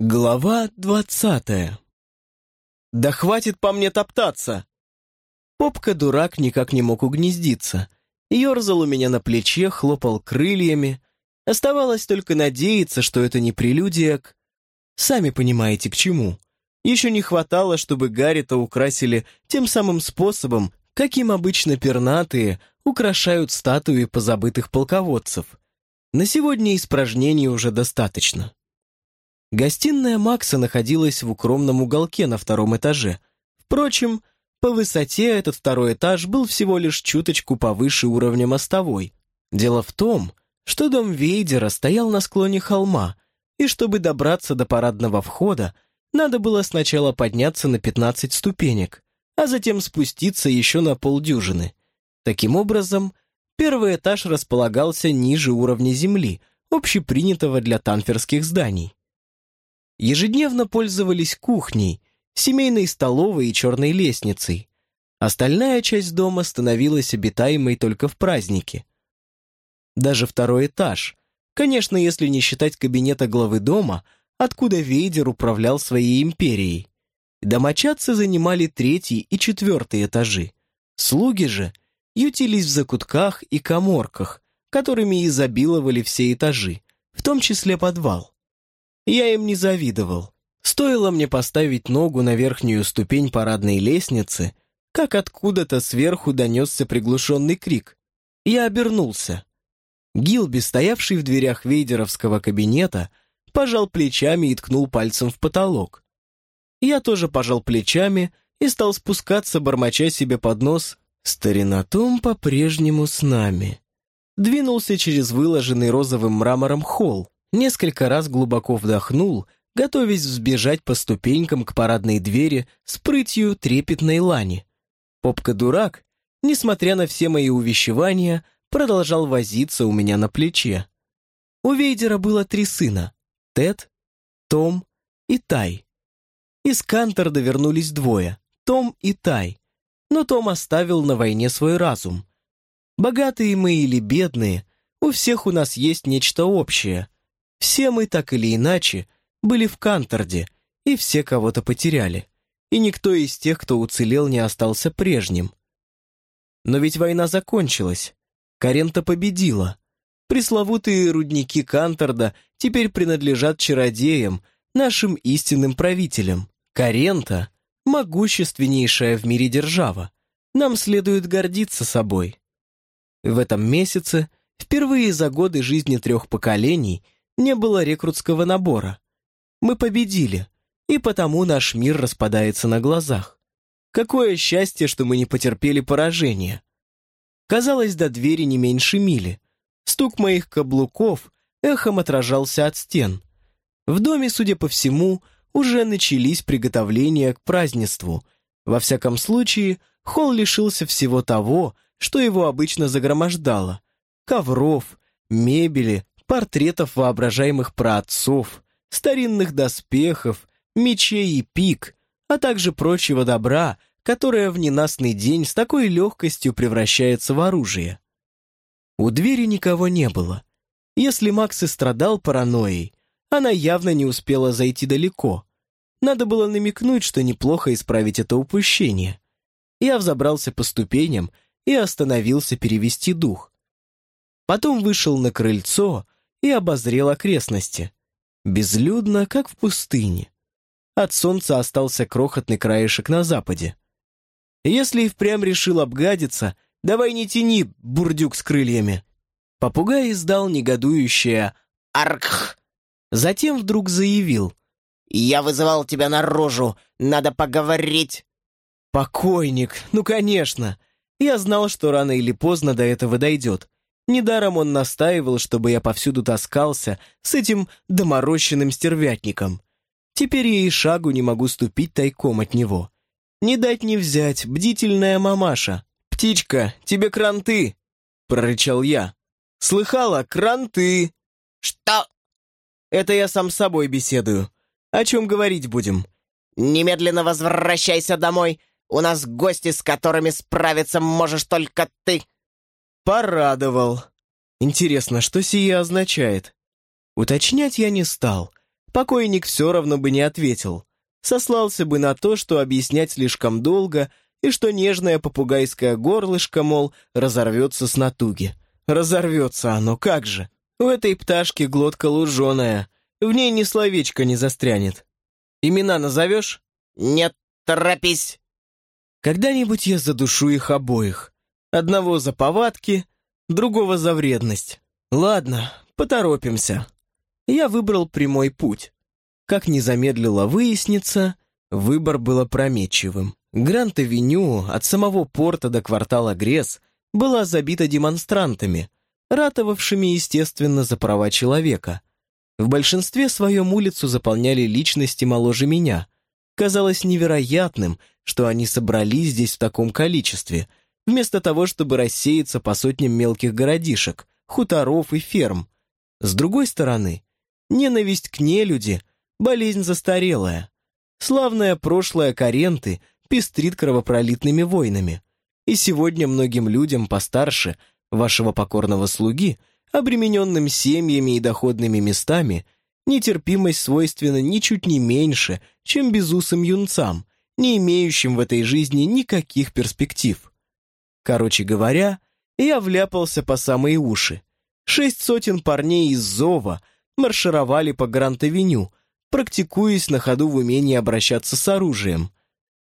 Глава двадцатая. «Да хватит по мне топтаться!» Попка-дурак никак не мог угнездиться. Ёрзал у меня на плече, хлопал крыльями. Оставалось только надеяться, что это не прелюдия к... Сами понимаете, к чему. Еще не хватало, чтобы Гаррита украсили тем самым способом, каким обычно пернатые украшают статуи позабытых полководцев. На сегодня испражнений уже достаточно. Гостиная Макса находилась в укромном уголке на втором этаже. Впрочем, по высоте этот второй этаж был всего лишь чуточку повыше уровня мостовой. Дело в том, что дом Вейдера стоял на склоне холма, и чтобы добраться до парадного входа, надо было сначала подняться на 15 ступенек, а затем спуститься еще на полдюжины. Таким образом, первый этаж располагался ниже уровня земли, общепринятого для танферских зданий ежедневно пользовались кухней, семейной столовой и черной лестницей. Остальная часть дома становилась обитаемой только в праздники. Даже второй этаж, конечно, если не считать кабинета главы дома, откуда Вейдер управлял своей империей. Домочадцы занимали третий и четвертый этажи. Слуги же ютились в закутках и коморках, которыми изобиловали все этажи, в том числе подвал. Я им не завидовал. Стоило мне поставить ногу на верхнюю ступень парадной лестницы, как откуда-то сверху донесся приглушенный крик. Я обернулся. Гилби, стоявший в дверях вейдеровского кабинета, пожал плечами и ткнул пальцем в потолок. Я тоже пожал плечами и стал спускаться, бормоча себе под нос «Старинатом по-прежнему с нами». Двинулся через выложенный розовым мрамором холл несколько раз глубоко вдохнул, готовясь взбежать по ступенькам к парадной двери с прытью трепетной лани. Попка-дурак, несмотря на все мои увещевания, продолжал возиться у меня на плече. У Вейдера было три сына — Тед, Том и Тай. Из Канторда вернулись двое — Том и Тай. Но Том оставил на войне свой разум. Богатые мы или бедные, у всех у нас есть нечто общее — все мы так или иначе были в Канторде, и все кого-то потеряли. И никто из тех, кто уцелел, не остался прежним. Но ведь война закончилась. Карента победила. Пресловутые рудники Канторда теперь принадлежат чародеям, нашим истинным правителям. Карента — могущественнейшая в мире держава. Нам следует гордиться собой. В этом месяце, впервые за годы жизни трех поколений — не было рекрутского набора. Мы победили, и потому наш мир распадается на глазах. Какое счастье, что мы не потерпели поражения. Казалось, до двери не меньше мили. Стук моих каблуков эхом отражался от стен. В доме, судя по всему, уже начались приготовления к празднеству. Во всяком случае, холл лишился всего того, что его обычно загромождало. Ковров, мебели, портретов воображаемых праотцов, старинных доспехов, мечей и пик, а также прочего добра, которое в ненастный день с такой легкостью превращается в оружие. У двери никого не было. Если Макс и страдал паранойей, она явно не успела зайти далеко. Надо было намекнуть, что неплохо исправить это упущение. Я взобрался по ступеням и остановился перевести дух. Потом вышел на крыльцо, и обозрел окрестности. Безлюдно, как в пустыне. От солнца остался крохотный краешек на западе. Если и впрямь решил обгадиться, давай не тяни, бурдюк с крыльями. Попугай издал негодующее «Аркх!». Затем вдруг заявил «Я вызывал тебя наружу, надо поговорить». «Покойник, ну конечно. Я знал, что рано или поздно до этого дойдет. Недаром он настаивал, чтобы я повсюду таскался с этим доморощенным стервятником. Теперь я и шагу не могу ступить тайком от него. Не дать не взять, бдительная мамаша. «Птичка, тебе кранты!» — прорычал я. «Слыхала, кранты!» «Что?» «Это я сам с собой беседую. О чем говорить будем?» «Немедленно возвращайся домой. У нас гости, с которыми справиться можешь только ты!» Порадовал. Интересно, что сие означает? Уточнять я не стал. покойник все равно бы не ответил. Сослался бы на то, что объяснять слишком долго, и что нежное попугайское горлышко, мол, разорвется с натуги. Разорвется оно, как же. У этой пташки глотка луженая, в ней ни словечко не застрянет. Имена назовешь? Нет, торопись. Когда-нибудь я задушу их обоих. Одного за повадки, другого за вредность. Ладно, поторопимся. Я выбрал прямой путь. Как не замедлило выясниться, выбор был опрометчивым. Гранд-авеню от самого порта до квартала Гресс была забита демонстрантами, ратовавшими, естественно, за права человека. В большинстве своем улицу заполняли личности моложе меня. Казалось невероятным, что они собрались здесь в таком количестве, вместо того, чтобы рассеяться по сотням мелких городишек, хуторов и ферм. С другой стороны, ненависть к нелюди — болезнь застарелая. Славное прошлое Каренты пестрит кровопролитными войнами. И сегодня многим людям постарше — вашего покорного слуги, обремененным семьями и доходными местами, нетерпимость свойственна ничуть не меньше, чем безусым юнцам, не имеющим в этой жизни никаких перспектив. Короче говоря, я вляпался по самые уши. Шесть сотен парней из Зова маршировали по Гранд-авеню, практикуясь на ходу в умении обращаться с оружием.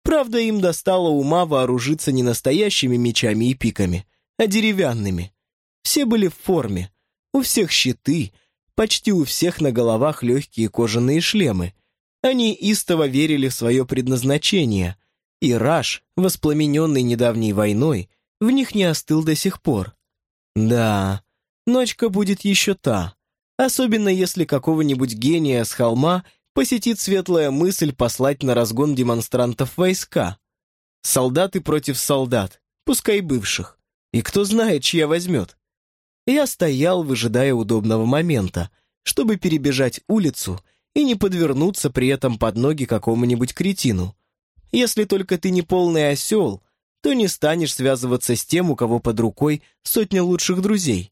Правда, им достало ума вооружиться не настоящими мечами и пиками, а деревянными. Все были в форме, у всех щиты, почти у всех на головах легкие кожаные шлемы. Они истово верили в свое предназначение, и Раш, воспламененный недавней войной, в них не остыл до сих пор. Да, ночка будет еще та, особенно если какого-нибудь гения с холма посетит светлая мысль послать на разгон демонстрантов войска. Солдаты против солдат, пускай бывших. И кто знает, чья возьмет. Я стоял, выжидая удобного момента, чтобы перебежать улицу и не подвернуться при этом под ноги какому-нибудь кретину. Если только ты не полный осел, то не станешь связываться с тем, у кого под рукой сотня лучших друзей.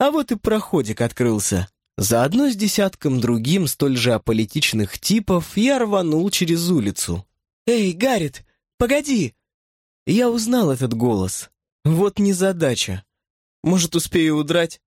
А вот и проходик открылся. Заодно с десятком другим столь же аполитичных типов я рванул через улицу. «Эй, Гаррит, погоди!» Я узнал этот голос. Вот незадача. Может, успею удрать?